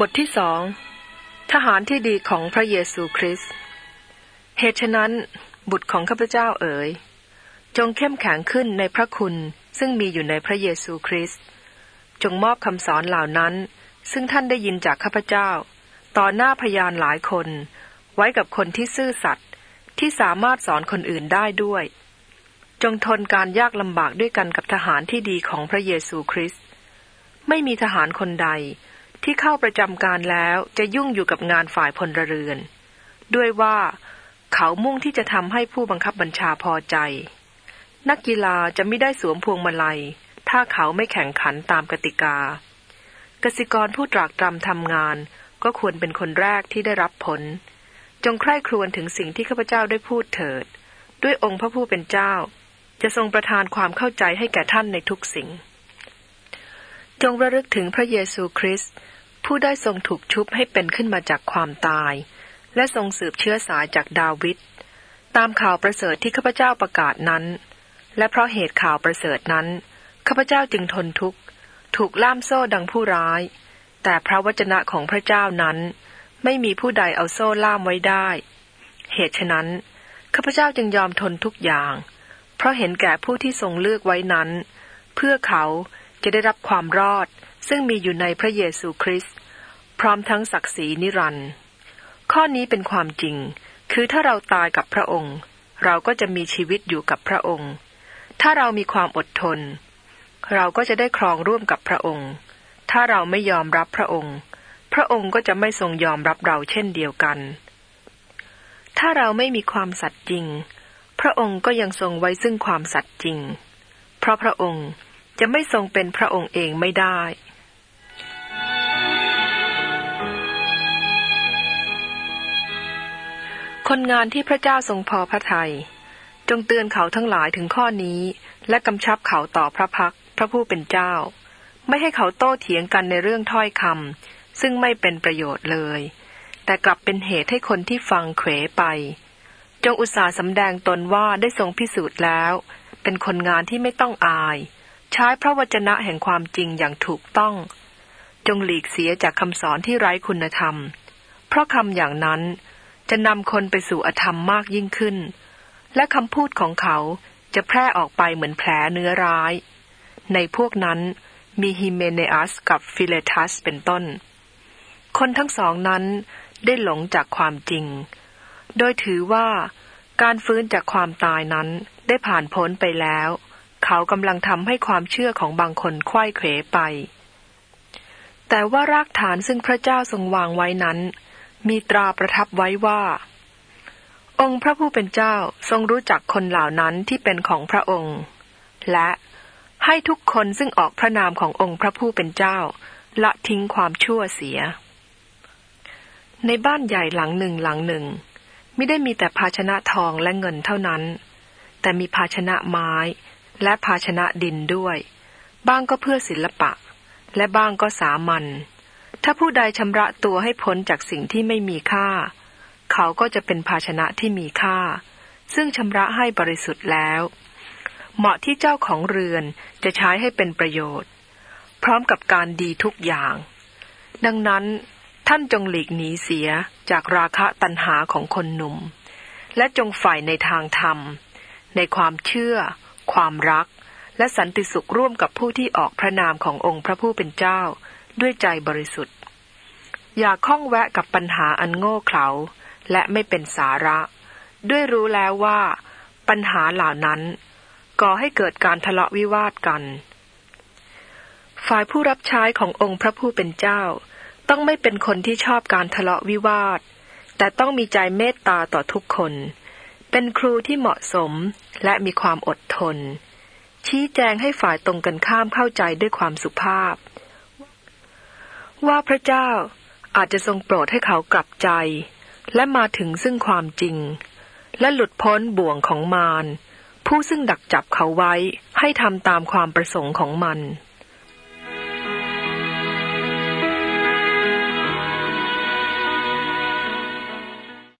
บทที่สองทหารที่ดีของพระเยซูคริสต์เหตุฉะนั้น บุตรของข้าพเจ้าเอ๋ย จงเข้มแข็งขึ้นในพระคุณซึ่งมีอยู่ในพระเยซูคริสต์จงมอบคำสอนเหล่านั้น ซึ่งท่านได้ยินจากข้าพเจ้า ต่อหน้าพยานหลายคน ไว้กับคนที่ซื่อสัตย์ที่สามารถสอนคนอื่นได้ด้วย จงทนการยากลำบากด้วยกันกับทหารที่ดีของพระเยซูคริสต์ไม่มีทหารคนใด ที่เข้าประจำการแล้วจะยุ่งอยู่กับงานฝ่ายพลเรือน ด้วยว่าเขามุ่งที่จะทำให้ผู้บังคับบัญชาพอใจ นักกีฬาจะไม่ได้สวมพวงมาลัย ถ้าเขาไม่แข่งขันตามกติกา กสิกรผู้ตรากตรำทำงาน ก็ควรเป็นคนแรกที่ได้รับผล จงใคร่ครวญถึงสิ่งที่ข้าพเจ้าได้พูดเถิด ด้วยองค์พระผู้เป็นเจ้า จะทรงประทานความเข้าใจให้แก่ท่านในทุกสิ่ง จงระลึกถึงพระเยซูคริสต์ผู้ได้ทรงถูกชุบให้เป็นขึ้นมาจากความตาย และทรงสืบเชื้อสายจากดาวิดตามข่าวประเสริฐที่ข้าพเจ้าประกาศนั้น และเพราะเหตุข่าวประเสริฐนั้นข้าพเจ้าจึงทนทุกข์ ถูกล่ามโซ่ดังผู้ร้าย แต่พระวจนะของพระเจ้านั้น ไม่มีผู้ใดเอาโซ่ล่ามไว้ได้ เหตุฉะนั้นข้าพเจ้าจึงยอมทนทุกอย่าง เพราะเห็นแก่ผู้ที่ทรงเลือกไว้นั้น เพื่อเขา จะได้รับความรอด ซึ่งมีอยู่ในพระเยซูคริสต์พร้อมทั้งศักดิ์ศรีนิรันดร์ข้อนี้เป็นความจริง คือถ้าเราตายกับพระองค์ เราก็จะมีชีวิตอยู่กับพระองค์ ถ้าเรามีความอดทน เราก็จะได้ครองร่วมกับพระองค์ ถ้าเราไม่ยอมรับพระองค์ พระองค์ก็จะไม่ทรงยอมรับเราเช่นเดียวกัน ถ้าเราไม่มีความสัตย์จริง พระองค์ก็ยังทรงไว้ซึ่งความสัตย์จริง เพราะพระองค์ จะไม่ทรงเป็นพระองค์เองไม่ได้ คนงานที่พระเจ้าทรงพอพระทยัยจงเตือนเขาทั้งหลายถึงข้อนี้ และกำชับเขาต่อพระพักพระผู้เป็นเจ้า ไม่ให้เขาโต้เถียงกันในเรื่องถ้อยคำซึ่งไม่เป็นประโยชน์เลย แต่กลับเป็นเหตุให้คนที่ฟังเขวไป จงอุตส่าห์สำแดงตนว่าได้ทรงพิสูจน์แล้ว เป็นคนงานที่ไม่ต้องอาย ใช้พระวจนะแห่งความจริงอย่างถูกต้อง จงหลีกเสียจากคำสอนที่ไร้คุณธรรม เพราะคำอย่างนั้นจะนำคนไปสู่อธรรมมากยิ่งขึ้น และคำพูดของเขาจะแพร่ออกไปเหมือนแผลเนื้อร้าย ในพวกนั้นมีฮิเมเนอัสกับฟิเลทัสเป็นต้น คนทั้งสองนั้นได้หลงจากความจริง โดยถือว่าการฟื้นจากความตายนั้นได้ผ่านพ้นไปแล้ว เขากำลังทำให้ความเชื่อของบางคนควยเขวไป แต่ว่ารากฐานซึ่งพระเจ้าทรงวางไว้นั้น มีตราประทับไว้ว่า องค์พระผู้เป็นเจ้าทรงรู้จักคนเหล่านั้นที่เป็นของพระองค์ และให้ทุกคนซึ่งออกพระนามขององค์พระผู้เป็นเจ้า ละทิ้งความชั่วเสีย ในบ้านใหญ่หลังหนึ่งหลังหนึ่งไม่ได้มีแต่ภาชนะทองและเงินเท่านั้น แต่มีภาชนะไม้ และภาชนะดินด้วย บ้างก็เพื่อศิลปะ และบ้างก็สามัญถ้าผู้ใดชำระตัวให้พ้นจากสิ่งที่ไม่มีค่า เขาก็จะเป็นภาชนะที่มีค่า ซึ่งชำระให้บริสุทธิ์แล้ว เหมาะที่เจ้าของเรือนจะใช้ให้เป็นประโยชน์ พร้อมกับการดีทุกอย่าง ดังนั้นท่านจงหลีกหนีเสียจากราคะตัณหาของคนหนุ่ม และจงใฝ่ในทางธรรม ในความเชื่อ ความรัก และสันติสุขร่วมกับผู้ที่ออกพระนามขององค์พระผู้เป็นเจ้า ด้วยใจบริสุทธิ์ อย่าข้องแวะกับปัญหาอันโง่เขลาและไม่เป็นสาระ ด้วยรู้แล้วว่า ปัญหาเหล่านั้น ก่อให้เกิดการทะเลาะวิวาทกัน ฝ่ายผู้รับใช้ขององค์พระผู้เป็นเจ้า ต้องไม่เป็นคนที่ชอบการทะเลาะวิวาท แต่ต้องมีใจเมตตาต่อทุกคน เป็นครูที่เหมาะสมและมีความอดทน ชี้แจงให้ฝ่ายตรงกันข้ามเข้าใจด้วยความสุภาพ ว่าพระเจ้าอาจจะทรงโปรดให้เขากลับใจ และมาถึงซึ่งความจริง และหลุดพ้นบ่วงของมารผู้ซึ่งดักจับเขาไว้ให้ทำตามความประสงค์ของมัน